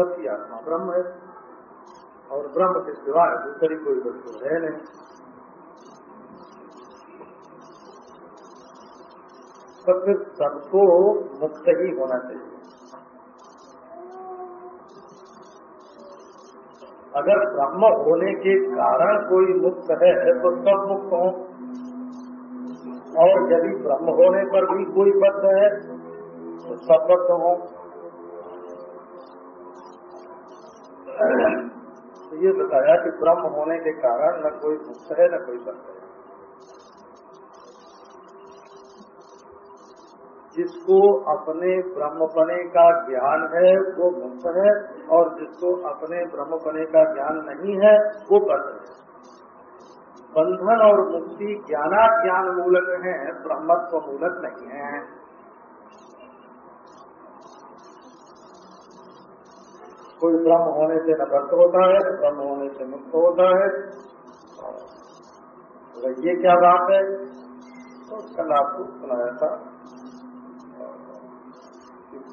सबकी आत्मा ब्रह्म है। और ब्रह्म के सिवाय दूसरी कोई वस्तु है नहीं। तो फिर सबको मुक्त ही होना चाहिए। अगर ब्रह्म होने के कारण कोई मुक्त है तो सब मुक्त हो। और यदि ब्रह्म होने पर भी कोई बद्ध है तो सब बद्ध हो। तो ये बताया कि ब्रह्म होने के कारण न कोई मुक्त है, न कोई है। जिसको अपने ब्रह्मपने का ज्ञान है, वो मुक्त है, और जिसको अपने ब्रह्मपने का ज्ञान नहीं है, वो बद्ध है। बंधन और मुक्ति ज्ञाना ज्ञान मूलक है, ब्रह्मत्व मूलक नहीं है। कोई ब्रह्म होने से न बद्ध होता है ब्रह्म होने से मुक्त होता है। तो ये क्या बात है? तो कल आपको सुनाया था।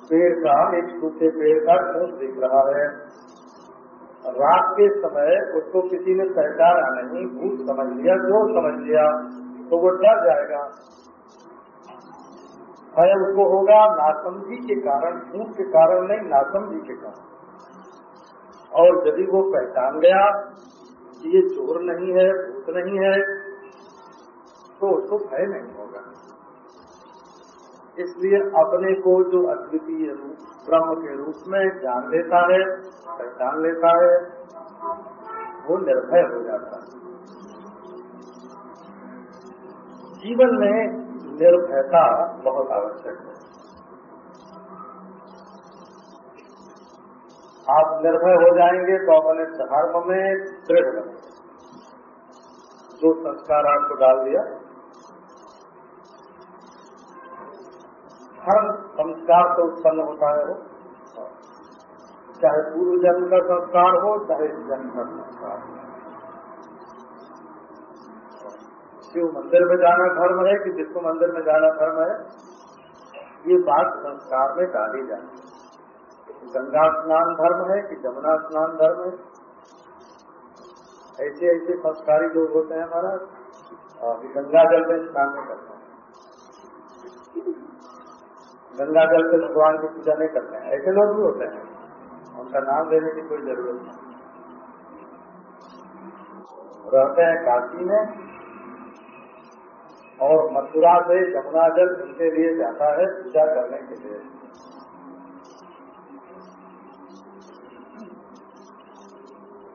पेड़ का एक सूखे पेड़ का ठूस दिख रहा है। रात के समय उसको किसी ने पहचाना नहीं, भूत समझ लिया, जो समझ लिया तो वो डर जाएगा। भय उसको होगा नासमझी के कारण, भूत के कारण नहीं, नासमझी के कारण। और यदि वो पहचान गया कि ये चोर नहीं है, भूत नहीं है तो उसको भय नहीं होगा। इसलिए अपने को जो अद्वितीय रूप, ब्रह्म के रूप में जान लेता है, पहचान लेता है, वो निर्भय हो जाता है। जीवन में निर्भयता बहुत आवश्यक है। आप निर्भय हो जाएँगे तो अपने धर्म में दृढ़ बनेंगे जो संस्कार आपको डाल दिया। हर संस्कार से उत्पन्न होता है वो। चाहे पूर्व जन्म का संस्कार हो, चाहे जन्म का संस्कार हो। शिव मंदिर में जाना धर्म है कि विष्णु मंदिर में जाना धर्म है, ये बात संस्कार में डाली जाती है। गंगा स्नान धर्म है कि जमुना स्नान धर्म है? ऐसे ऐसे संस्कारी लोग होते हैं महाराज गंगा जल में स्नान नहीं करते हैं। गंगा जल से भगवान की पूजा नहीं करते हैं। ऐसे लोग भी होते हैं। उनका नाम देने की कोई ज़रूरत नहीं। रहते हैं काशी में और मथुरा से यमुना जल उनके लिए जाता है पूजा करने के लिए।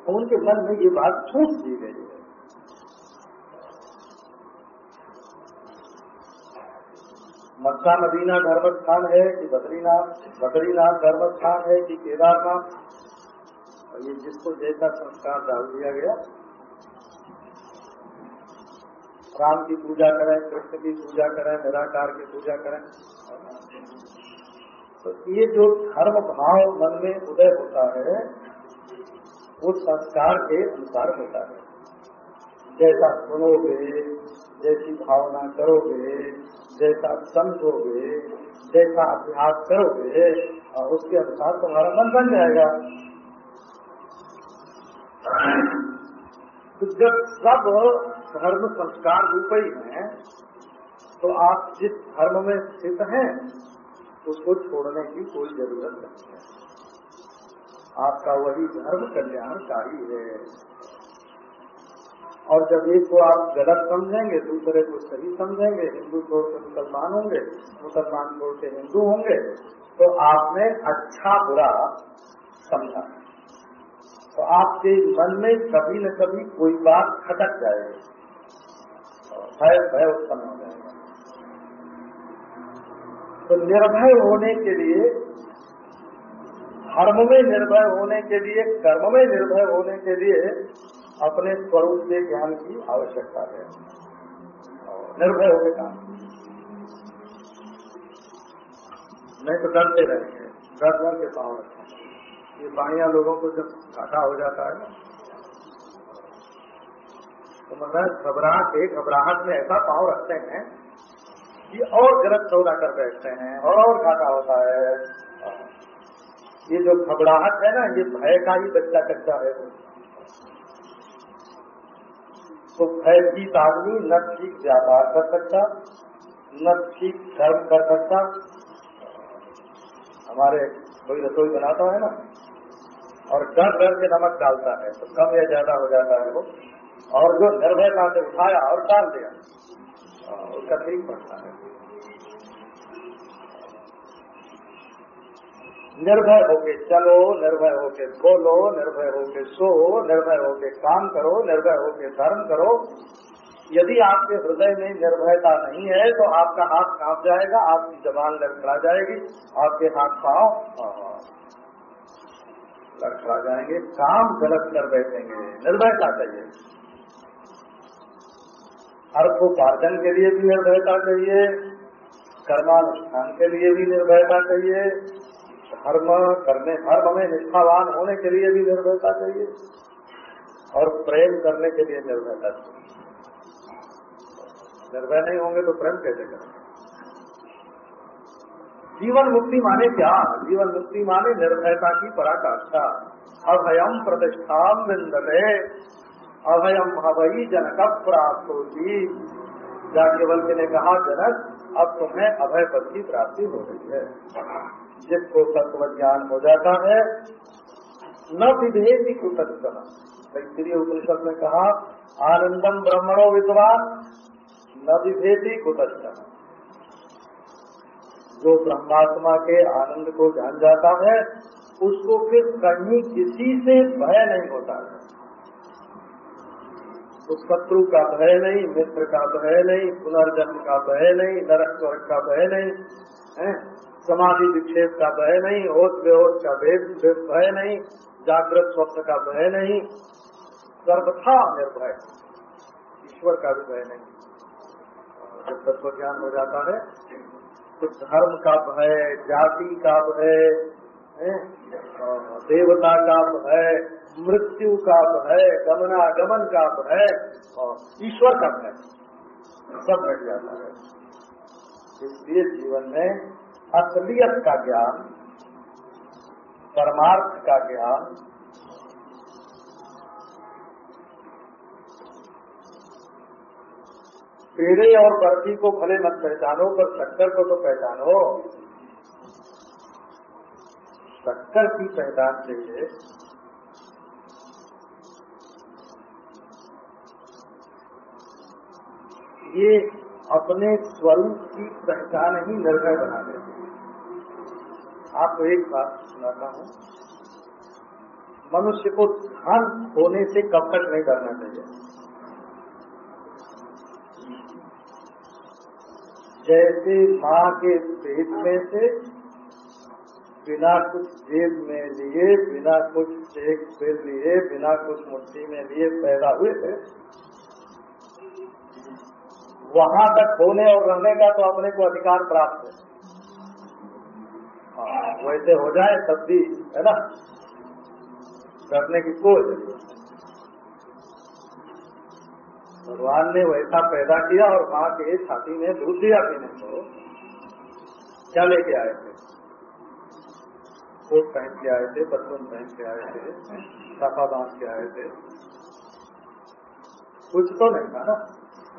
उनके मन में ये बात छूट दी गई है। मक्का मदीना धर्म स्थान है कि बद्रीनाथ बद्रीनाथ धर्म स्थान है कि केदारनाथ? और ये जिसको जैसा संस्कार डाल दिया गया, राम की पूजा करें, कृष्ण की पूजा करें, निराकार की पूजा करें। तो ये जो धर्म भाव मन में उदय होता है वो संस्कार के अनुसार होता है। जैसा सुनोगे, जैसी भावना करोगे, जैसा समझोगे, जैसा अभ्यास करोगे, और उसके अनुसार तुम्हारा मन बन जाएगा। तो जब सब धर्म संस्कार रूपयी है तो आप जिस धर्म में स्थित हैं, उसको छोड़ने की कोई ज़रूरत नहीं है। आपका वही धर्म कल्याणकारी है। और जब एक को आप गलत समझेंगे, दूसरे को सही समझेंगे, हिंदू छोड़ के मुसलमान होंगे, मुसलमान छोड़ के हिंदू होंगे तो आपने अच्छा बुरा समझा। तो आपके मन में कभी न कभी कोई बात खटक जाएगी भय भय उत्पन्न हो जाएगा। तो निर्भय होने के लिए धर्म में निर्भय होने के लिए कर्म में निर्भय होने के लिए अपने स्वरूप के ज्ञान की आवश्यकता है। निर्भय होने काम नहीं तो डरते रहेंगे, डर डर के पाँव रखेंगे ये बाणिया लोगों को जब घाटा हो जाता है तो मतलब घबराहट, एक घबराहट में ऐसा पाँव रखते हैं कि और गलत सौदा कर बैठते हैं, और घाटा होता है। ये जो घबराहट है ना, ये भय का ही बच्चा कच्चा है। तो भयभीत आदमी न ठीक व्यापार कर सकता, न ठीक धर्म कर सकता। हमारे कोई रसोई बनाता है ना, और डर डर के नमक डालता है तो कम या ज़्यादा हो जाता है वो। और जो निर्भयता से उठाया और डाल दिया उसका ठीक पड़ता है। निर्भय होके चलो, निर्भय होके बोलो, निर्भय होके सो, निर्भय होके काम करो, निर्भय होके धर्म करो। यदि आपके हृदय में निर्भयता नहीं है तो आपका हाथ काँप जाएगा, आपकी जबान लड़खड़ा जाएगी, आपके हाथ पाओ लड़खड़ा जाएँगे, काम गलत कर बैठेंगे। निर्भयता चाहिए। अर्थोपार्जन के लिए भी निर्भयता चाहिए, कर्मानुष्ठान के लिए भी निर्भयता चाहिए धर्म करने धर्म में निष्ठावान होने के लिए भी निर्भयता चाहिए और प्रेम करने के लिए निर्भयता चाहिए। निर्भय नहीं होंगे तो प्रेम कैसे करेंगे जीवन मुक्ति माने क्या? जीवन मुक्ति माने निर्भयता की पराकाष्ठा। अभयम प्रतिष्ठा बिंदते अभयम हवई जनक प्राप्त होती जाज्ञवल्क ने कहा, जनक, अब तुम्हें अभय पद की प्राप्ति हो रही है। जिसको तत्व ज्ञान हो जाता है, न विभेदी तैतरीय उपनिषद में कहा, आनंदम ब्रह्मणो विद्वान, न विभेदी कुतज्ञ जो ब्रह्मात्मा के आनंद को जान जाता है, उसको फिर कहीं किसी से भय नहीं होता है। उस शत्रु का भय नहीं, मित्र का भय नहीं, पुनर्जन्म का भय नहीं, नरक स्वर्ग का भय नहीं, है? समाधि विक्षेप का भय नहीं होश बेहोश का भेद भय नहीं, जागृत स्वप्न का भय नहीं, सर्वथा निर्भय। ईश्वर का भी भय नहीं। जब तत्व ज्ञान हो जाता है तो धर्म का भय, जाति का भय देवता का भय, मृत्यु का भय, गमनागमन का भय, और ईश्वर का भय, सब घट जाता है। इसलिए जीवन में असलियत का ज्ञान, परमार्थ का ज्ञान, पेड़े और बर्फ़ी को भले मत पहचानो, पर शक्कर को तो पहचानो। शक्कर की पहचान चाहिए ये अपने स्वरूप की पहचान ही निर्भय बना देते आपको एक बात सुनाता हूँ। मनुष्य को धन होने से कपट नहीं करना चाहिए। जैसे माँ के पेट में से बिना कुछ जेब में लिए, बिना कुछ चेक पे लिए, बिना कुछ मुट्ठी में लिए पैदा हुए थे, वहाँ तक होने और रहने का तो अपने को अधिकार प्राप्त है। हाँ, वैसे हो जाए तब भी है ना? करने की कोई ज़रूरत भगवान ने वैसा पैदा किया और माँ के छाती में दूध दिया पीने को। क्या लेके आए थे? कोट पहन के आए थे बचपन पहन के आए थे साफा बाँध के आए थे। कुछ तो नहीं था ना।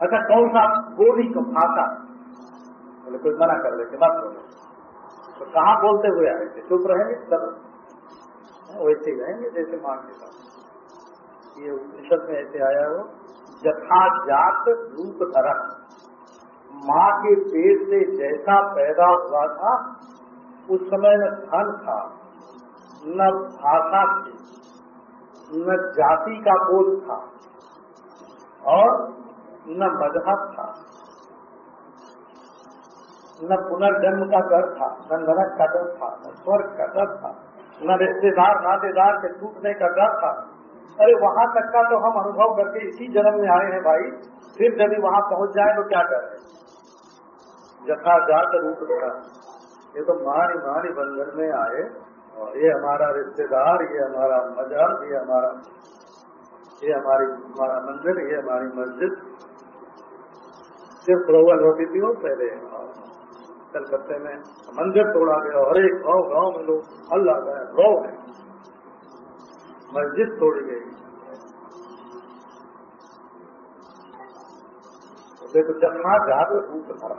अच्छा कौन सा? बोली को भाषा बोले कोई मना कर देते मत बोले। तो कहाँ बोलते हुए आए थे? चुप रहेंगे सब वैसे रहेंगे, जैसे माँ के साथ ये उपनिषद में ऐसे आया हो यथा जात रूप धरा माँ के पेट से जैसा पैदा हुआ था, उस समय न धन था, न भाषा थी, न जाति का बोध था, और न मज़हब था। न पुनर्जन्म का डर था, न नरक का डर था, न स्वर्ग का डर था, न रिश्तेदार, नातेदार के टूटने का डर था। अरे वहाँ तक का तो हम अनुभव करके इसी जन्म में आए हैं भाई। फिर जब वहाँ पहुँच जाए तो क्या करें जथा जात रूप का। ये तो मानी मानी बंधन में आए और ये हमारा रिश्तेदार, ये हमारा मज़हब ये हमारा ये हमारी हमारा मंदिर ये हमारी मस्जिद। सिर्फ़ प्रोवल होती थी वो पहले कलकत्ते में मंदिर तोड़ा गया, हर एक गाँव गाँव में लोग अल्लाह का रो है मस्जिद तोड़ी गई। तो देखो जन्मा जात रूप था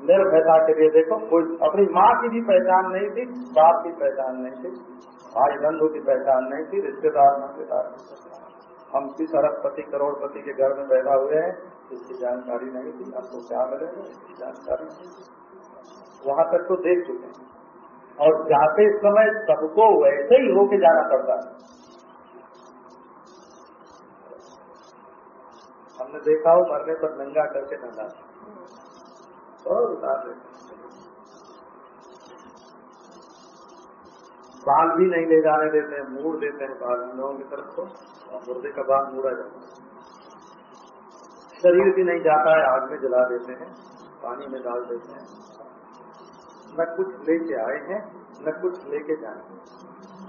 निर्भयता के लिए देखो, कोई अपनी माँ की भी पहचान नहीं थी, बाप की पहचान नहीं थी, भाई बंधु की पहचान नहीं थी, रिश्तेदार नातेदार हम किस अरबपति करोड़पति के घर में पैदा हुए हैं, इसकी जानकारी नहीं थी, आपको क्या मिलेगा, इसकी जानकारी नहीं वहाँ तक तो देख चुके हैं। और जाते समय सबको वैसे ही होके जाना पड़ता है। हमने देखा हो, मरने पर नंगा करके न और उतार देते बाल भी नहीं ले जाने देते हैं मूड़ देते हैं बाल लोगों की तरफ़ को, और मुर्दे का बाल मूड़ा जाता है। शरीर भी नहीं जाता है, आग में जला देते हैं, पानी में डाल देते हैं। न कुछ लेके आए हैं, न कुछ लेके जाएँगे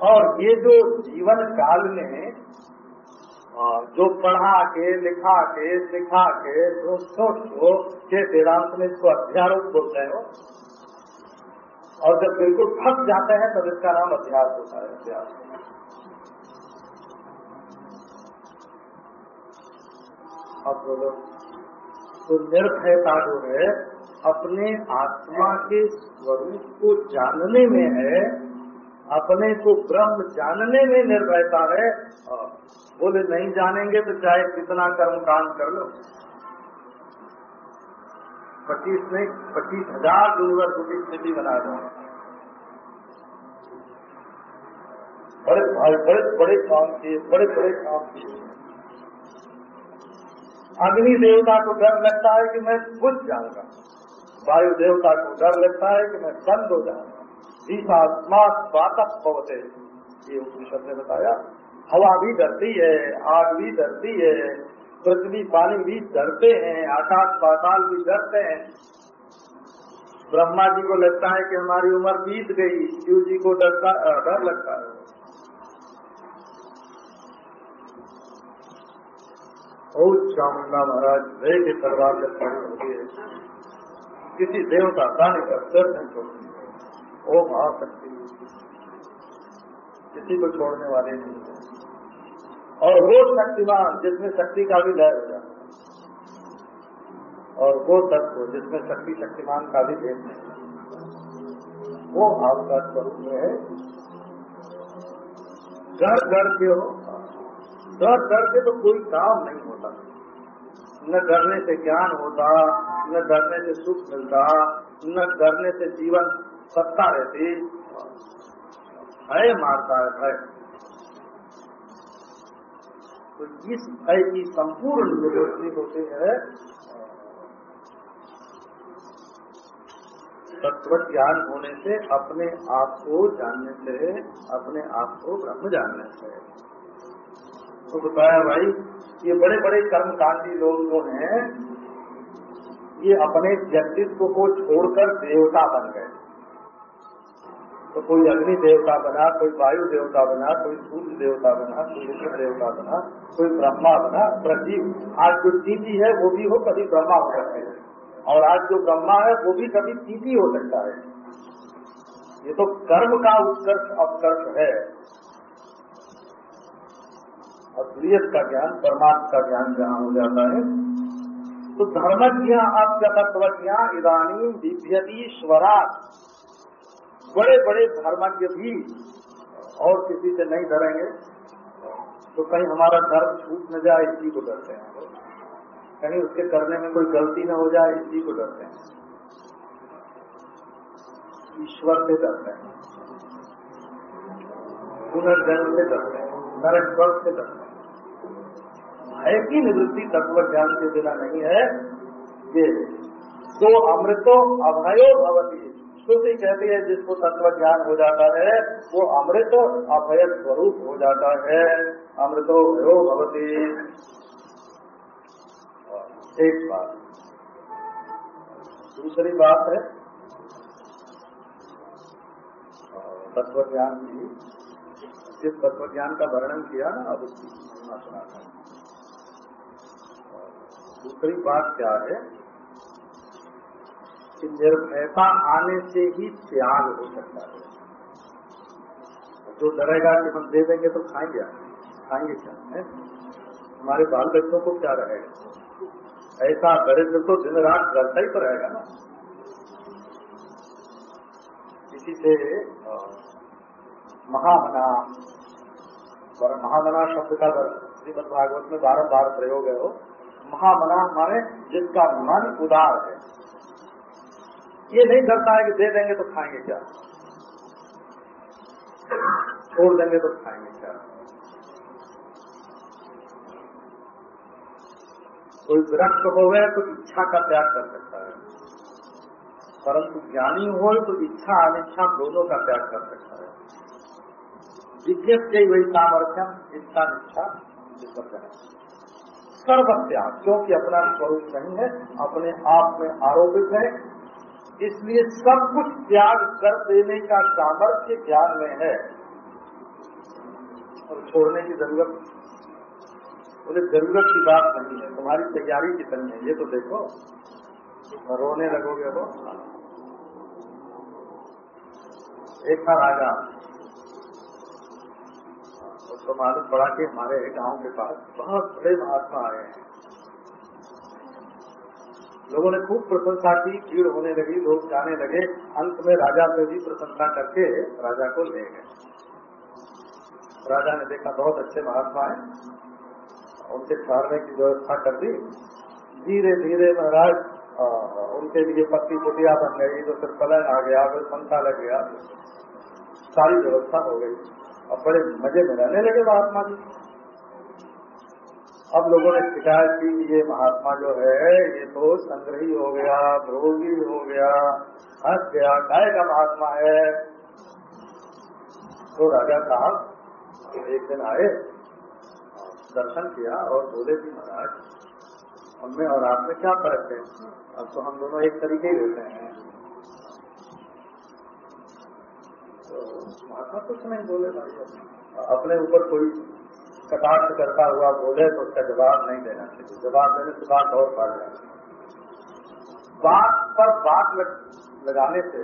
और ये जो जीवन काल में जो पढ़ा के, लिखा के, सिखा के जो सोचो के वेदांत में इसको अध्यारोप बोलते हैं और जब बिल्कुल फंस जाते हैं, तब इसका नाम अध्यास होता है, अध्यास। अब बोलो तो निर्भयता जो है अपने आत्मा के स्वरूप को जानने में है, अपने को ब्रह्म जानने में निर्भयता है बोले, नहीं जानेंगे तो चाहे कितना कर्म कांड कर लो। पच्चीस में पच्चीस हज़ार यूनिवर्सिटी स्थिति बना दो। बड़े बड़े बड़े काम किए, बड़े बड़े काम किए। अग्नि देवता को डर लगता है कि मैं बुझ जाऊँगा। वायु देवता को डर लगता है कि मैं बंद हो जाऊँगा। जीवात्मात बातक पवते ये उपनिषद ने बताया। हवा भी डरती है, आग भी डरती है, पृथ्वी पानी भी डरते हैं, आकाश पाताल भी डरते हैं। ब्रह्मा जी को लगता है कि हमारी उम्र बीत गई, शिव जी को डरता डर लगता है। ओ चामुंडा महाराज वे के जब होती है किसी देवता प्राणी का सिर नहीं छोड़ती ओ महाशक्ति, किसी को छोड़ने वाले नहीं है। और वो शक्तिमान जिसमें शक्ति का भी लय हो जाता और वो तत्व जिसमें शक्ति शक्तिमान का भी भेद नहीं वो आपका स्वरूप है। डर डर के हो, डर डर के तो कोई काम नहीं होता। न डरने से ज्ञान होता, न डरने से सुख मिलता, न डरने से जीवन सत्ता रहती। भय मारता है, भय। तो इस भय की संपूर्ण निवृत्ति होती है तत्व ज्ञान होने से अपने आप को जानने से, अपने आप को ब्रह्म जानने से। तो बताया भाई ये बड़े बड़े कर्मकांडी लोग जो हैं, ये अपने व्यक्तित्व को छोड़कर देवता बन गए। तो कोई अग्नि देवता बना, कोई वायु देवता बना, कोई सूर्य देवता बना, कोई विष्णु देवता बना, कोई ब्रह्मा बना प्रदीप आज जो चीटी है, वो भी हो, कभी ब्रह्मा हो सकते हैं। और आज जो ब्रह्मा है, वो भी कभी चीटी हो सकता है। ये तो कर्म का उत्कर्ष अपकर्ष है। असलियत का ज्ञान, परमात्मा का ज्ञान जहाँ हो जाता है तो धर्मज्ञ अत्य तत्वज्ञ इधानी दिव्यती स्वराट बड़े बड़े धर्मज्ञ भी और किसी से नहीं डरेंगे तो कहीं हमारा धर्म छूट न जाए, इसी को डरते हैं। कहीं उसके करने में कोई गलती न हो जाए, इसी को डरते हैं। ईश्वर से डरते हैं। पुनर्जन्म से डरते हैं। नरक से डरते हैं। भय की निवृत्ति तत्व ज्ञान के बिना नहीं है। ये तो अमृतो अभयो भवती। श्रुति कहती है, जिसको तत्व ज्ञान हो जाता है, वो अमृत अभय स्वरूप हो जाता है। अमृतो भयो भवती। एक बात। दूसरी बात है, तत्व ज्ञान की, जिस तत्व ज्ञान का वर्णन किया ना, अब उसकी महिमा सुनाता दूसरी बात क्या है कि निर्भयता आने से ही त्याग हो सकता है। जो डरेगा कि हम दे देंगे तो खाएँगे खाएँगे क्या? है? हमारे बाल बच्चों को क्या रहेगा? ऐसा दरिद्र तो दिन रात करता ही तो रहेगा ना। इसी से महामना और महामना शब्द का श्रीमद भागवत में बारह बार प्रयोग है वो। महामना हमारे जिसका मन उदार है। ये नहीं करता है कि दे देंगे तो खाएँगे क्या? छोड़ देंगे तो खाएँगे क्या? कोई विरक्त हो गए तो इच्छा का त्याग कर सकता है। परंतु ज्ञानी हो तो इच्छा अनिच्छा दोनों का त्याग कर सकता है। विज्ञप्ति वही सामर्थ्यम इच्छा निच्छा सर्व त्याग क्योंकि अपना स्वरूप नहीं है, अपने आप में आरोपित है। इसलिए सब कुछ त्याग कर देने का सामर्थ्य ज्ञान में है। और छोड़ने की ज़रूरत बोले ज़रूरत की बात नहीं है, तुम्हारी तैयारी कितनी है, ये तो देखो। रोने लगोगे वो एक था राजा उसको मालूम पड़ा कि हमारे गाँव के पास बहुत बड़े महात्मा आए हैं। लोगों ने खूब प्रशंसा की, भीड़ होने लगी, लोग जाने लगे। अंत में राजा से भी प्रशंसा करके राजा को ले गए। राजा ने देखा बहुत अच्छे महात्मा है। उनके ठहरने की व्यवस्था कर दी। धीरे धीरे महाराज उनके लिए पत्ती पुटिया बन गई तो फिर पलंग आ गया, फिर पंखा लग गया। सारी व्यवस्था हो गई। अब बड़े मज़े में रहने लगे महात्मा जी। अब लोगों ने शिकायत की ये महात्मा जो है, ये तो संग्रही हो गया, भोगी हो गया, हंस गया गाय का महात्मा है? तो राजा साहब एक दिन आए, दर्शन किया और बोले कि महाराज हमें और आप में क्या फ़र्क है? अब तो हम दोनों एक तरीके ही रहते हैं तो महात्मा कुछ नहीं बोले भाई। अपने ऊपर कोई कटाक्ष करता हुआ बोले तो उसका जवाब नहीं देना चाहिए। जवाब देने से बात और बढ़ जाए बात पर बात लगाने से,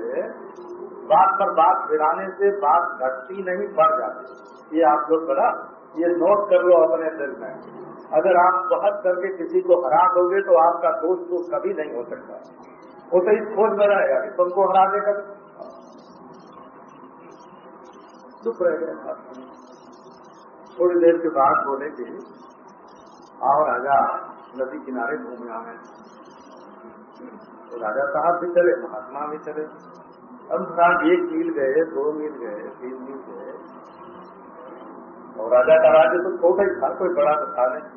बात पर बात गिराने से बात घटती नहीं, बढ़ जाती ये आप लोग बड़ा, ये नोट कर लो अपने दिल में। अगर आप बहस करके किसी को हरा दोगे तो आपका दोस्त तो कभी नहीं हो सकता। वो तो इस खोज में रहेगा कि तुमको हरा देगा चुप रह गए थोड़ी देर के बाद बोले कि, आओ राजा, नदी किनारे घूमे आए तो राजा साहब भी चले, महात्मा भी चले। अब साहब एक मील गए, दो मील गए, तीन मील गए। और राजा का राज्य तो छोटा ही था, कोई बड़ा तो था नहीं।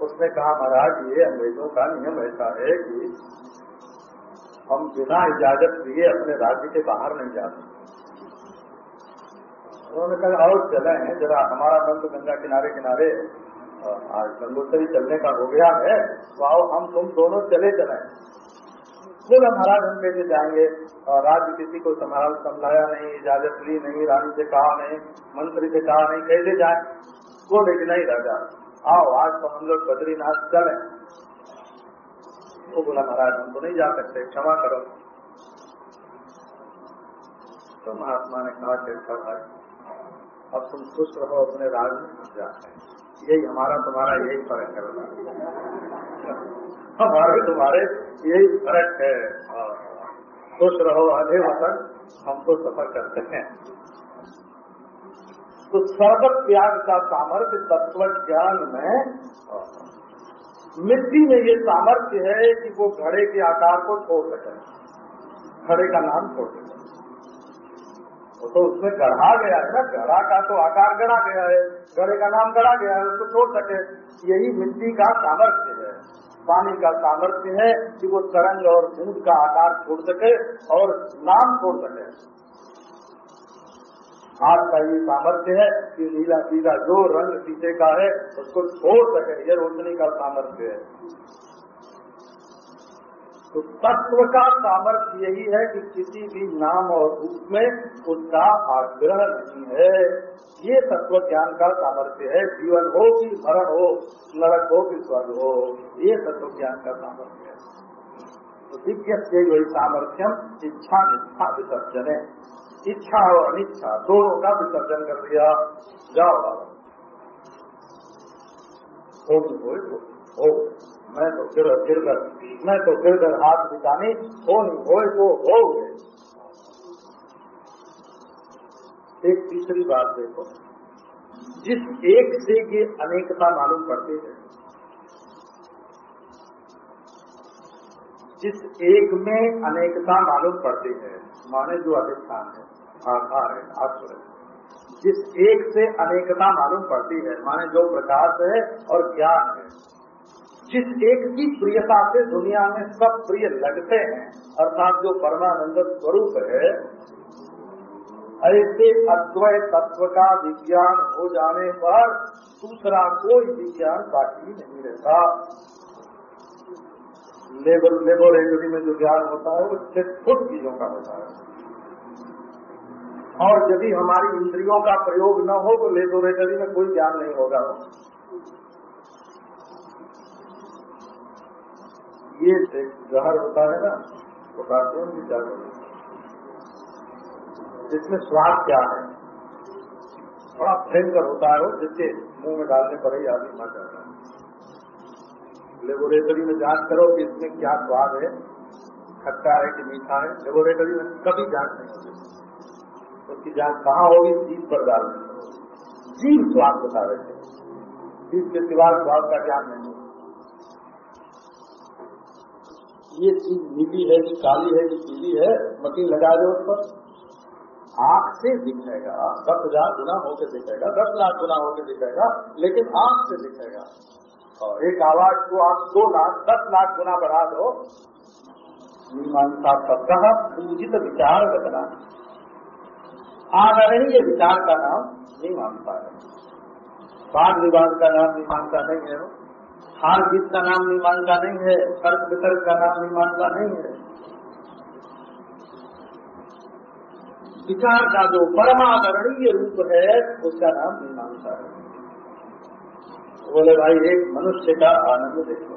उसने कहा, महाराज, ये अंग्रेज़ों का नियम ऐसा है कि हम बिना इजाज़त दिए अपने राज्य के बाहर नहीं जा सकते। उन्होंने कहा, और चले, हैं, जरा हमारा मन तो गंगा किनारे किनारे आज गंगोत्री चलने का हो गया है तो आओ, हम तुम दोनों चले चले। बोला, महाराज, हम कैसे जाएँगे। और राज्य किसी को संभाल समझाया नहीं, इजाज़त ली नहीं, रानी से कहा नहीं, मंत्री से कहा नहीं कैसे जाए। वो लेकिन नहीं राजा आओ, आज तो हम लोग बद्रीनाथ चले। वो बोला, महाराज, हम तो नहीं जा सकते, क्षमा करो। तो महात्मा ने कहा कि अच्छा भाई। अब तुम खुश रहो, अपने राज में यही हमारा, तुम्हारा यही फ़र्क है हमारे, तुम्हारे यही फ़र्क है। हाँ। खुश रहो आधे वतन हम तो सफ़र करते हैं। तो सर्वत त्याग का सामर्थ्य तत्व ज्ञान में मिट्टी में ये सामर्थ्य है कि वो घड़े के आकार को छोड़ सके। घड़े का नाम छोड़ सके। वो तो उसमें गढ़ा गया है ना, गढ़ा का तो आकार गढ़ा गया है घड़े का नाम गढ़ा गया है, उसको छोड़ सके। यही मिट्टी का सामर्थ्य है, पानी का सामर्थ्य है कि वो तरंग और बूंद का आकार छोड़ सके और नाम छोड़ सके। हाथ का ये सामर्थ्य है कि नीला पीला जो रंग शीशे का है, उसको छोड़ सके, ये रोशनी का सामर्थ्य है। तो तत्व का सामर्थ्य यही है कि किसी भी नाम और रूप में उसका आग्रह नहीं है। ये तत्व ज्ञान का सामर्थ्य है। जीवन हो कि मरण हो नरक हो कि स्वर्ग हो ये तत्व ज्ञान का सामर्थ्य है। तो दिव्य से वही सामर्थ्यम इच्छा निष्ठा विसर्जन। है इच्छा और अनिच्छा दोनों का विसर्जन कर दिया। जाओ हो हो, हो। मैं तो फिर फिर कर, मैं तो फिर कर हाथ बिताने हो नहीं हो तो हो गए। एक तीसरी बात देखो, जिस एक से ये अनेकता मालूम पड़ती है, जिस एक में अनेकता मालूम पड़ती है, माने जो अधिष्ठान है, आधार है आश्र है, जिस एक से अनेकता मालूम पड़ती है, माने जो प्रकाश है और ज्ञान है जिस एक की प्रियता से दुनिया में सब प्रिय लगते हैं, अर्थात जो परमानंद स्वरूप है, ऐसे अद्वय तत्व का विज्ञान हो जाने पर दूसरा कोई विज्ञान बाकी नहीं रहता। लेबर लेबोरेटरी में जो ज्ञान होता है, वो छह फुट चीज़ों का होता है। और यदि हमारी इंद्रियों का प्रयोग न हो तो लेबोरेटरी में कोई ज्ञान नहीं होगा। ये जहर होता है ना पोटासियम भी क्या इसमें स्वाद क्या है? बड़ा भयंकर होता है वो, जिसके मुँह में डालने पर ही आदमी मर जाता है। लेबोरेटरी में जाँच करो कि इसमें क्या स्वाद है, खट्टा है कि मीठा है। लेबोरेटरी में कभी जाँच नहीं होती। उसकी जाँच कहाँ होगी? जीव पर डालने जीव स्वाद बता रहे थे। जीव के सिवा स्वाद का ज्ञान नहीं। ये चीज़ नीली है कि काली है कि पीली है, मशीन लगा दो उस पर। आँख से दिखेगा, दस हज़ार गुना होकर दिखेगा, दस लाख गुना होकर दिखेगा, लेकिन आँख से दिखेगा। और एक आवाज़ को आप दो लाख, दस लाख गुना बढ़ा दो। मीमांसा शब्द पूजित विचार बदला आदरणीय विचार का नाम मीमांसा है। वाद विवाद का नाम मीमांसा नहीं है। हार जीत का नाम मीमांसा नहीं है तर्क वितर्क का नाम मीमांसा नहीं है। विचार का जो परमादरणीय रूप है, उसका नाम मीमांसा है। बोले, भाई, एक मनुष्य का आनंद देखो।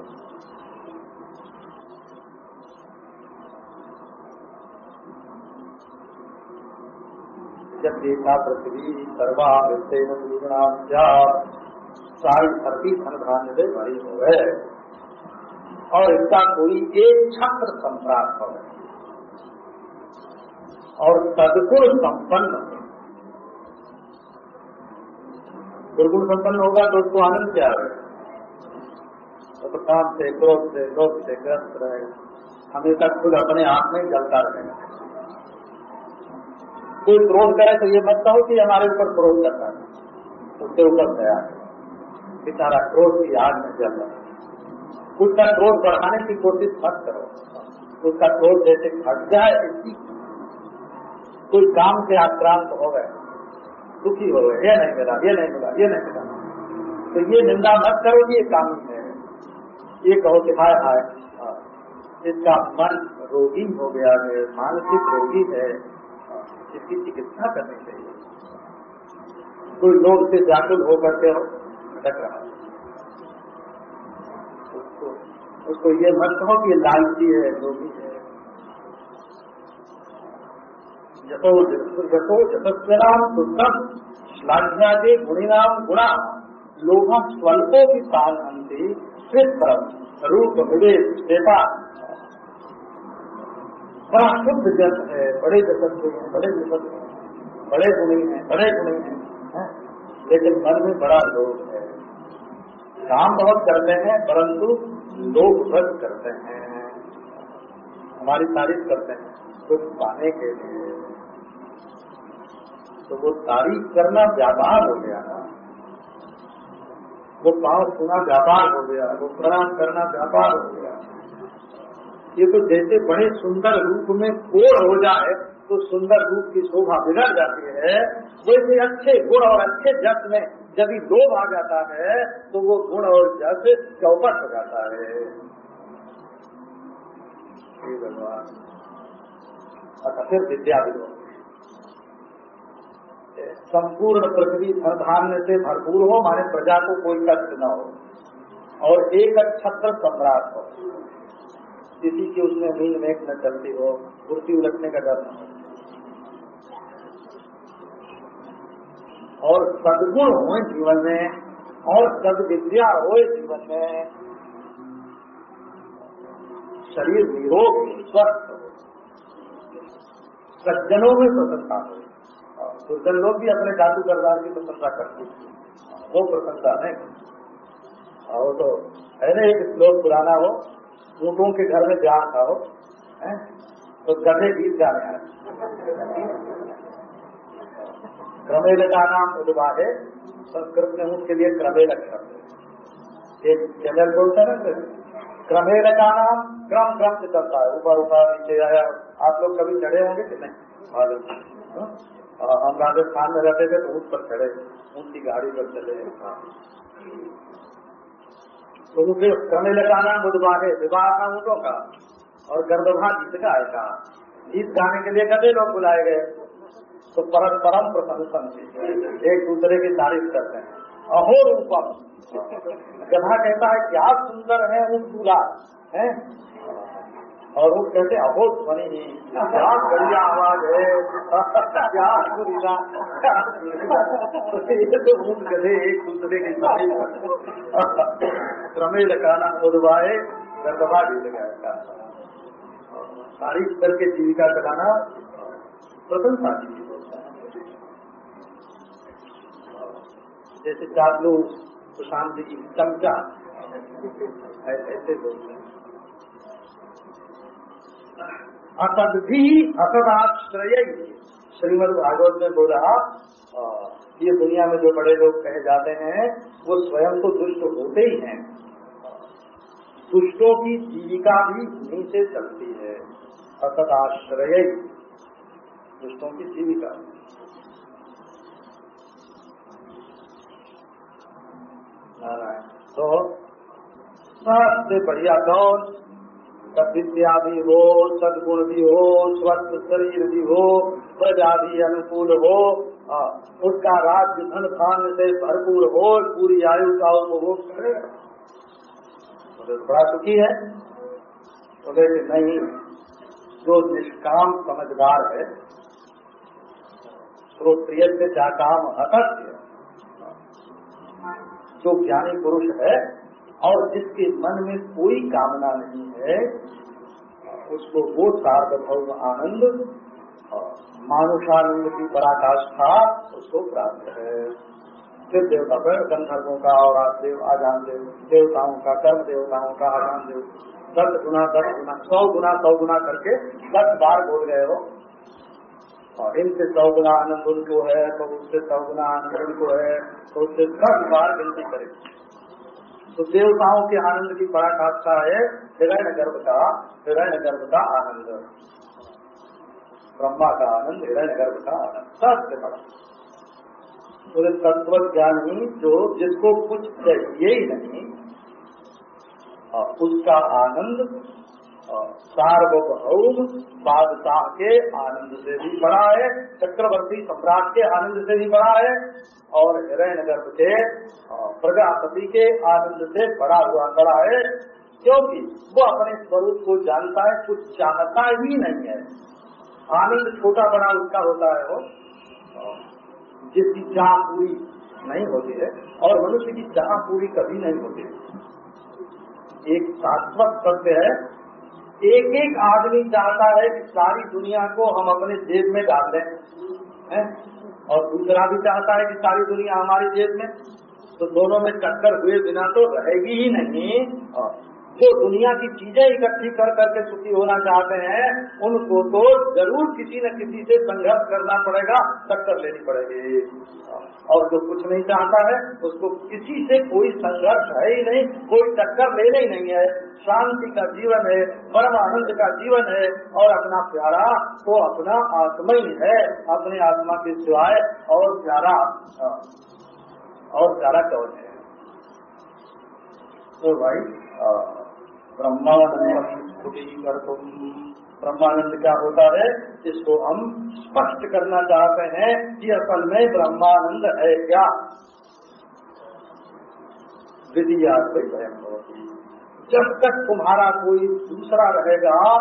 जब देखा पृथ्वी सर्वा सारी धरती धन धान्य से भरी हो। गए और इसका कोई एक छत्र संप्राप्त हो और सदगुण संपन्न दुर्गुण संपन्न होगा तो उसको आनंद क्या है? तो काम से क्रोध से लोभ से ग्रस्त रहे। हमेशा खुद अपने आप में जलता रहेगा कोई क्रोध करे तो ये मत कहो कि हमारे ऊपर क्रोध करता है। उसके ऊपर दया है बेचारा क्रोध की आग में जल रहा है। उसका क्रोध बढ़ाने की कोशिश मत करो। उसका क्रोध जैसे घट जाए इसी कोई काम से आक्रांत हो गए दुखी हो गए ये नहीं मिला ये नहीं मिला ये नहीं मिला। तो ये निंदा मत करो ये काम है ये कहो कि हाय हाय हाँ, इसका मन रोगी हो गया है मानसिक रोगी है हाँ, इसकी चिकित्सा करनी चाहिए। कोई लोग से व्याकुल होकर के भटक रहा है। उसको ये मत कहो कि लालची है लोभी है। जतो जतो जतस्वनाम सुतम श्लाघ्यादि गुणिनाम गुणा, लोभ स्वल्पों की साधनती फिर रूप विवेक श्वेता बड़ा शुद्ध जस है, बड़े जसत हैं, बड़े जसत हैं, बड़े गुणी हैं, बड़े गुणी हैं। लेकिन मन में बड़ा लोभ है। काम बहुत करते हैं, परंतु लोग व्रत करते हैं। हमारी तारीफ़ करते हैं, कुछ पाने के लिए तो वो तारीफ़ करना व्यापार हो गया ना। वो पाव सुना व्यापार हो गया, वो प्रणाम करना व्यापार हो गया। ये तो जैसे बड़े सुंदर रूप में कोड़ हो जाए तो सुंदर रूप की शोभा बिगड़ जाती है वैसे अच्छे गुण और अच्छे जस में यदि लोभ आ जाता है तो वो गुण और जस चौपट हो जाता है। अच्छा फिर विद्या विरोध संपूर्ण पृथ्वी धन से भरपूर हो, माने प्रजा को कोई कष्ट न हो, और एक छत्र सम्राट हो। किसी की उसमें मीन मेघ न चलती हो, कुर्सी उलटने का डर न हो। और सदगुण हो जीवन में, और सदविद्या हो जीवन में, शरीर निरोग, स्वस्थ हो सज्जनों में प्रसन्नता हो दुर्जन लोग भी अपने जादू करदार की प्रशंसा करते हैं। वो प्रसन्नता नहीं और तो है ना एक श्लोक पुराना हो ऊँटों के घर में ब्याह था हो? तो गधे गीत गाने आए। क्रमेल का नाम उदवाहे संस्कृत में उसके लिए क्रमेल शब्द एक चैनल बोलते हैं ना क्रमेल का नाम क्रम क्रम से चलता है। ऊपर ऊपर नीचे आया। आप लोग कभी चढ़े होंगे कि नहीं? मालूम हाँ? हम राजस्थान में रहते थे तो ऊँट पर चढ़े। ऊँट गाड़ी पर चले हाँ। तो मुझे क्रमेल का नाम बुधवाहे विवाह था ऊँटों का और गर्भभा गीत का आएगा। गीत गाने के लिए कभी लोग बुलाए गए। तो परस्परम प्रशंसन एक दूसरे की तारीफ़ करते हैं। अहो रूपम। गधा कहता है, क्या सुंदर है उन दूल्हा? है? और वो कहते अहो ध्वनि क्या बढ़िया आवाज़ है। क्या सुरीला। तो उन गधे एक दूसरे की तारीफ़ क्रमे लगाना उदवाए गर्दभा भी लगाया तारीफ़ करके जीविका चलाना प्रशंसा की जैसे चार लोग सुशांत जी, चमचा। ऐसे बोलते हैं असद भी श्रीमद भागवत में बोला ये दुनिया में जो बड़े लोग कहे जाते हैं, वो स्वयं तो दुष्ट होते ही हैं। दुष्टों की जीविका भी उन्हीं से चलती है। असदाश्रय। दुष्टों की जीविका। तो सबसे बढ़िया कौन? विद्या भी हो सदगुण भी हो स्वस्थ शरीर भी हो प्रजा भी अनुकूल हो आ, उसका राज्य धन धान से भरपूर हो पूरी आयु का उपभोग करे। तो बड़ा सुखी है। तो लेकिन नहीं जो निष्काम समझदार है श्रोत्रिय से काम अतस्य जो ज्ञानी पुरुष है और जिसके मन में कोई कामना नहीं है, उसको वो सार्वभौम आनंद मानुषानंद की पराकाष्ठा उसको प्राप्त है। फिर देवता पर गंधर्वों का और देव आजान देव देवताओं का कर्म देवताओं का आजान देव दस गुना दस गुना, सौ गुना सौ गुना करके दस बार बोल गए हो। और इनसे सौ गुना आनंद उनको है तो उससे सौ गुना आनंद उनको है तो उससे दस बार गिनती करें। तो देवताओं के आनंद की पराकाष्ठा है हिरण्य गर्भ का हिरण्य गर्भ का आनंद। ब्रह्मा का आनंद हिरण्य गर्भ का आनंद, सबसे बड़ा। पूरे तत्व ज्ञानी जो जिसको कुछ चाहिए ही नहीं उसका आनंद सार्वभौम बादशाह के आनंद से भी बड़ा है, चक्रवर्ती सम्राट के आनंद से भी बड़ा है, और हिरण्य गर्भ के प्रजापति के आनंद से बड़ा हुआ बड़ा है, क्योंकि वो अपने स्वरूप को जानता है, कुछ चाहता ही नहीं है। आनंद छोटा बड़ा उसका होता है वो जिसकी चाह पूरी नहीं होती है, और मनुष्य की चाह पूरी कभी नहीं होती है। एक शाश्वत सत्य है एक एक आदमी चाहता है कि सारी दुनिया को हम अपने जेब में डाल दें और दूसरा भी चाहता है कि सारी दुनिया हमारी जेब में तो दोनों में टक्कर हुए बिना तो रहेगी ही नहीं। जो दुनिया की चीज़ें इकट्ठी कर करके सुखी होना चाहते हैं, उनको तो ज़रूर किसी न किसी से संघर्ष करना पड़ेगा, टक्कर लेनी पड़ेगी। और जो कुछ नहीं चाहता है, उसको किसी से कोई संघर्ष है ही नहीं, कोई टक्कर लेना ही नहीं है। शांति का जीवन है परम आनंद का जीवन है, और अपना प्यारा तो अपना आत्मा ही है, अपने आत्मा के सिवाय और प्यारा और प्यारा कौन है? तो भाई ब्रह्मानंद ब्रह्मानंद क्या होता है? इसको हम स्पष्ट करना चाहते हैं कि असल में ब्रह्मानंद है क्या? विधिया स्वयं जब तक तुम्हारा कोई दूसरा रहेगा,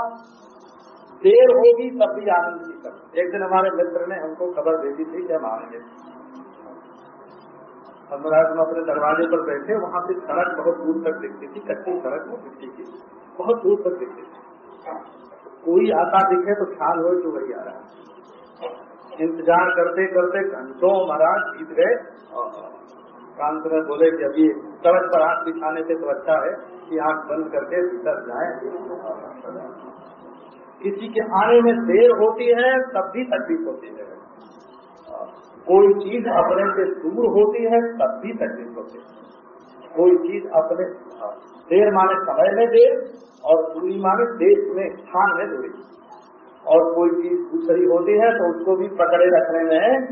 देर होगी तब भी आनंद की कर एक दिन हमारे मित्र ने हमको खबर दे दी थी कि हम आएँगे। हम अपने दरवाजे पर बैठे, वहाँ से सड़क बहुत दूर तक दिखती थी, कच्ची सड़क में मिट्टी की, बहुत दूर तक दिखती थी। कोई आता दिखे तो ख्याल हो तो वही आ रहा इंतज़ार करते करते घंटों महाराज जीत गए कांत में बोले कि अभी सड़क पर आँख बिछाने से तो अच्छा है कि आँख बंद करके भीतर जाए। किसी के आने में देर होती है, तब भी तकलीफ़ होती है। कोई चीज़ अपने से दूर होती है, तब भी तकलीफ़ होती है। कोई चीज़ अपने देर माने समय में देर और दूरी माने देश में स्थान में दूरी। और कोई चीज़ दूसरी होती है तो उसको भी पकड़े रखने में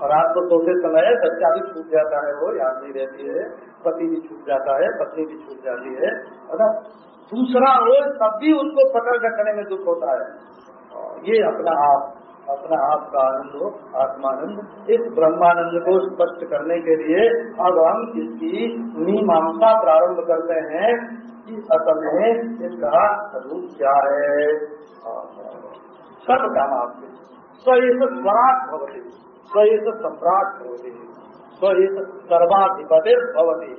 और आपको सोते समय बच्चा भी छूट जाता है, वो याद नहीं रहती है। पति भी छूट जाता है, पत्नी भी छूट जाती है। ना दूसरा हो, तब भी उसको पकड़ रखने में दुख होता है। ये अपना आप अपना आप का आनंद आत्मानंद। इस ब्रह्मानंद को स्पष्ट करने के लिए अब हम इसकी मीमांसा प्रारंभ करते हैं कि असल में इसका रूप क्या है? सब काम आपके। स्वयं स्वराट भवती। स्वयं सम्राट भवती। स्वयं सर्वाधिपति भवती।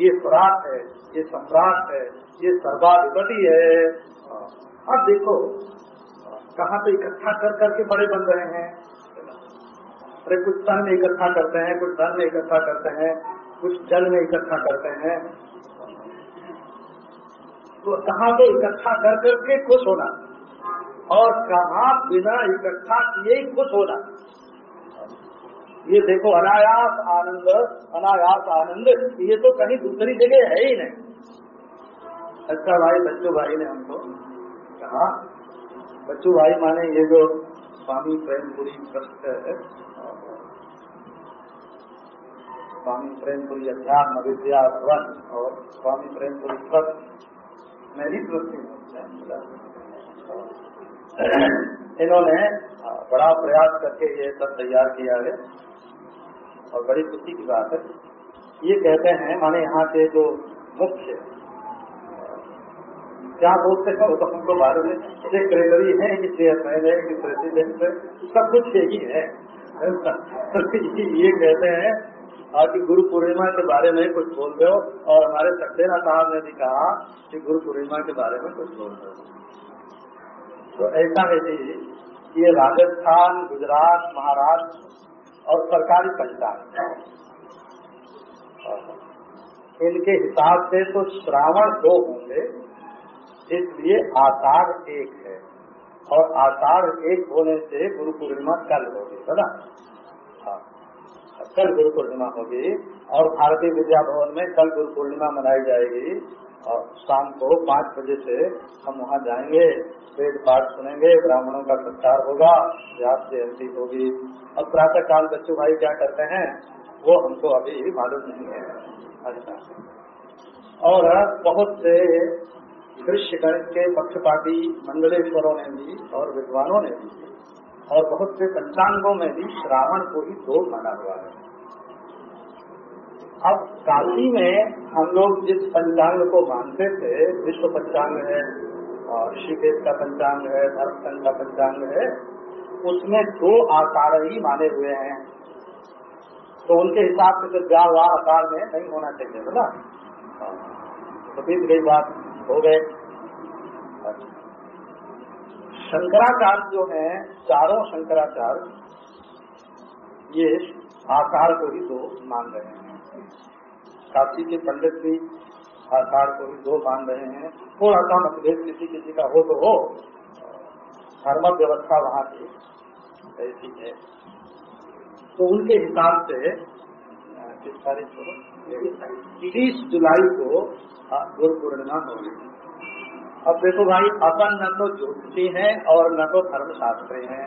ये स्वराट है, ये सम्राट है, ये सर्वाधिपति है। अब देखो कहाँ पे इकट्ठा कर करके बड़े बन रहे हैं? अरे कुछ तन में इकट्ठा करते हैं, कुछ धन में इकट्ठा करते हैं, कुछ जल में इकट्ठा करते हैं। तो कहाँ तो इकट्ठा कर करके खुश होना? और कहा बिना इकट्ठा किए ही खुश होना? ये देखो, अनायास आनंद अनायास आनंद, ये तो कहीं दूसरी जगह है ही नहीं। अच्छा भाई, बच्चों भाई ने हमको कहा बच्चों, भाई माने, ये जो स्वामी प्रेमपुरी ट्रस्ट है, स्वामी प्रेमपुरी अध्यात्म विद्या भवन और स्वामी प्रेमपुरी ट्रस्ट मेरी ट्रस्टी इन्होंने बड़ा प्रयास करके ये सब तैयार किया है और बड़ी खुशी की बात है। ये कहते हैं, माने यहाँ के जो मुख्य क्या बोलते हैं, वो तो हमको मालूम है। सेक्रेटरी है कि चेयरमैन है कि प्रेसिडेंट है, सब कुछ यही है। ये कहते हैं कि गुरु पूर्णिमा के बारे में कुछ बोल हो, और हमारे सक्सेना साहब ने भी कहा कि गुरु पूर्णिमा के बारे में कुछ बोल हो। तो ऐसा है जी, ये राजस्थान, गुजरात, महाराष्ट्र और सरकारी पंचायत इनके हिसाब से तो श्रावण दो होंगे इसलिए आषाढ़ एक है। और आषाढ़ एक होने से गुरु पूर्णिमा कल होगी, है ना? हाँ। कल गुरु पूर्णिमा होगी और भारतीय विद्या भवन में कल गुरु पूर्णिमा मनाई जाएगी और शाम को पाँच बजे से हम वहाँ जाएँगे वेद पाठ सुनेंगे, ब्राह्मणों का सत्कार होगा, व्यास जयंती होगी। अब प्रातः काल बच्चों भाई क्या करते हैं, वो हमको अभी मालूम नहीं है। अच्छा। और बहुत से दृश्य के पक्षपाती मंडलेश्वरों ने भी और विद्वानों ने भी और बहुत से पंचांगों में भी श्रावण को ही दो माना हुआ है। अब काशी में हम लोग जिस पंचांग को मानते थे, विश्व पंचांग है और ऋषिकेश का पंचांग है धर्मचंद का पंचांग है, उसमें दो आकार ही माने हुए हैं। तो उनके हिसाब से तो व्याह आकार में नहीं होना चाहिए बोला तो बीत गई बात हो गए। शंकराचार्य जो है, चारों शंकराचार्य, ये आकार को ही दो मान रहे हैं। काशी के पंडित भी आकार को ही दो मान रहे हैं। थोड़ा सा मतभेद किसी किसी का हो तो हो। धर्म व्यवस्था वहाँ की ऐसी है। तो उनके हिसाब से तीस जुलाई को गुरु पूर्णिमा होगी। अब देखो भाई अपन न तो ज्योतिषी है और न तो धर्मशास्त्री है,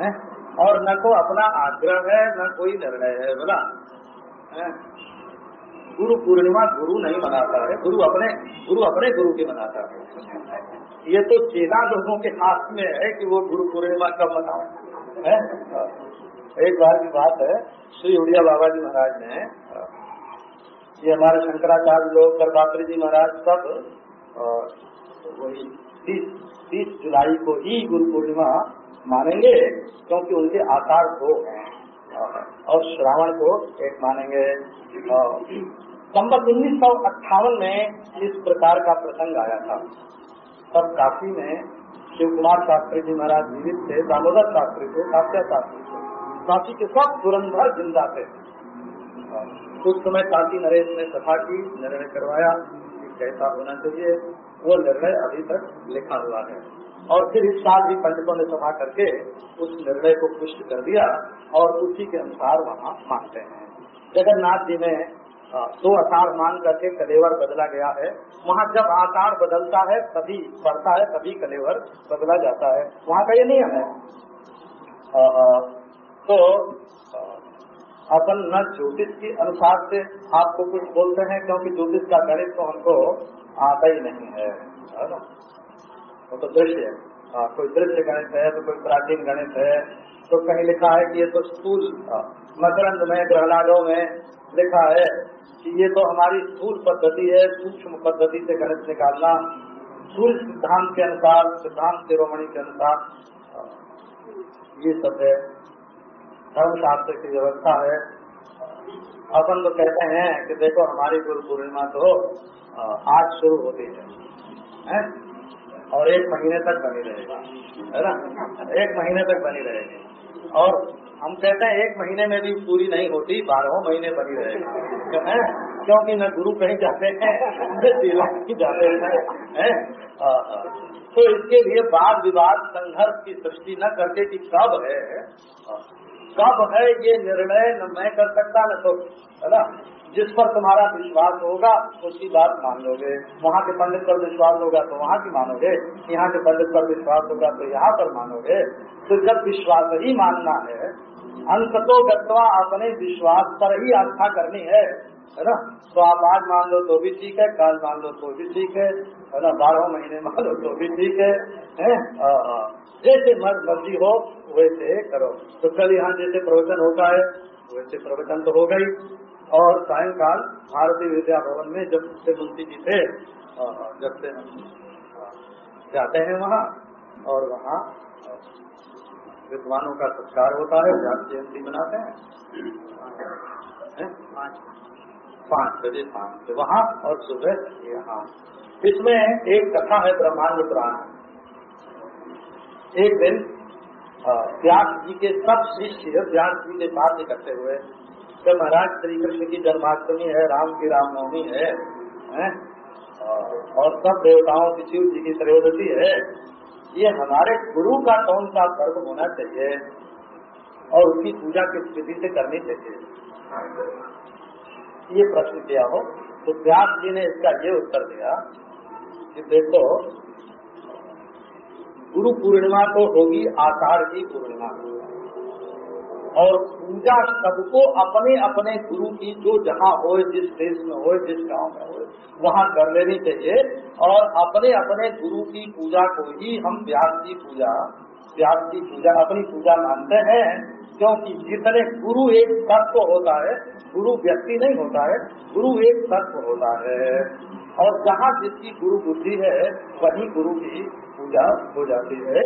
है? और न तो अपना आग्रह है न कोई निर्णय है बोला? गुरु पूर्णिमा गुरु नहीं मनाता है गुरु अपने गुरु अपने गुरु के मनाता है। ये तो चेला लोगों के हाथ में है कि वो गुरु पूर्णिमा कब मनाए एक बार की बात है, श्री उड़िया बाबा जी महाराज ने, ये हमारे शंकराचार्य लोग, करपात्री जी महाराज सब वही तीस तीस जुलाई को ही गुरु पूर्णिमा मानेंगे, क्योंकि उनके आकार दो हैं और श्रावण को एक मानेंगे संबत उन्नीस सौ अट्ठावन में इस प्रकार का प्रसंग आया था। तब काशी में शिव कुमार शास्त्री जी महाराज जीवित थे, दामोदर शास्त्री थे काश्या शास्त्री काशी के सब धुरंधर ज़िंदा थे। उस समय काशी नरेश ने सभा की, निर्णय करवाया कि कैसा होना चाहिए, वो निर्णय अभी तक लिखा हुआ है। और फिर इस साल भी पंडितों ने सभा करके उस निर्णय को पुष्ट कर दिया और उसी के अनुसार वहाँ मानते हैं। जगन्नाथ जी में दो आकार मान करके कलेवर बदला गया है। वहाँ जब आकार बदलता है, तभी बढ़ता है, तभी कलेवर बदला जाता है। वहाँ का ये नियम है। तो अपन न ज्योतिष के अनुसार से आपको कुछ बोलते हैं, क्योंकि ज्योतिष का गणित तो हमको आता ही नहीं है ना? वो तो दृश्य कोई दृश्य गणित है तो कोई प्राचीन गणित है तो कहीं लिखा है कि ये तो स्थूल मकरंद में ग्रहणादों में लिखा है कि ये तो हमारी स्थूल पद्धति है, सूक्ष्म पद्धति से गणित निकालना सूर्य सिद्धांत के अनुसार, सिद्धांत शिरोमणि के अनुसार ये सब है। धर्मशास्त्र की व्यवस्था है। अपन तो कहते हैं कि देखो, हमारी गुरु पूर्णिमा तो आज शुरू होती है? और एक महीने तक बनी रहेगा। है ना? एक महीने तक बनी रहेगी। और हम कहते हैं एक महीने में भी पूरी नहीं होती, बारह महीने बनी रहेगी। क्योंकि न गुरु कहीं जाते हैं जाते हैं। है? तो इसके लिए वाद विवाद, संघर्ष की सृष्टि न करके कि कब है? कब है, ये निर्णय न मैं कर सकता, न तो है ना? जिस पर तुम्हारा विश्वास होगा उसकी बात मान लोगे वहाँ के पंडित पर विश्वास होगा तो वहाँ की मानोगे। यहाँ के पंडित पर विश्वास होगा तो यहाँ पर मानोगे। तो जब विश्वास ही मानना है, अंत तो गत्वा अपने विश्वास पर ही आस्था करनी है है ना? तो आप आज मान लो तो भी ठीक है, कल मान लो तो भी ठीक है है ना? बारह महीने मान लो तो भी ठीक है जैसे मर्ज़ी हो वैसे करो। तो कल यहाँ जैसे प्रवचन होता है वैसे प्रवचन तो हो गई। और सायंकाल भारतीय विद्या भवन में जब से मुंशी जी थे जब से हम जाते हैं वहाँ और वहाँ विद्वानों का सत्कार होता है व्यास जयंती मनाते हैं। पाँच। बजे पाँच से वहाँ और सुबह यहाँ। इसमें एक कथा है ब्रह्मांड पुराण। एक दिन व्यास जी के सब शिष्य व्यास जी के साथ इकट्ठे हुए कि महाराज श्री कृष्ण की जन्माष्टमी है राम की रामनवमी है, है? और सब देवताओं की शिव जी की त्रयोदशी है। ये हमारे गुरु का कौन सा पर्व होना चाहिए? और उसकी पूजा किस विधि से करनी चाहिए? ये प्रश्न किया हो तो व्यास जी ने इसका ये उत्तर दिया कि देखो गुरु पूर्णिमा तो होगी आषाढ़ की पूर्णिमा। और पूजा सबको अपने अपने गुरु की, जो जहाँ हो जिस देश में हो जिस गाँव में हो वहाँ कर लेनी चाहिए। और अपने अपने गुरु की पूजा को ही हम व्यास की पूजा, व्यास की पूजा, अपनी पूजा मानते हैं, क्योंकि जितने गुरु एक तत्व होता है, गुरु व्यक्ति नहीं होता है, गुरु एक तत्व होता है। और जहाँ जिसकी गुरु बुद्धि है, वही गुरु की पूजा हो जाती है।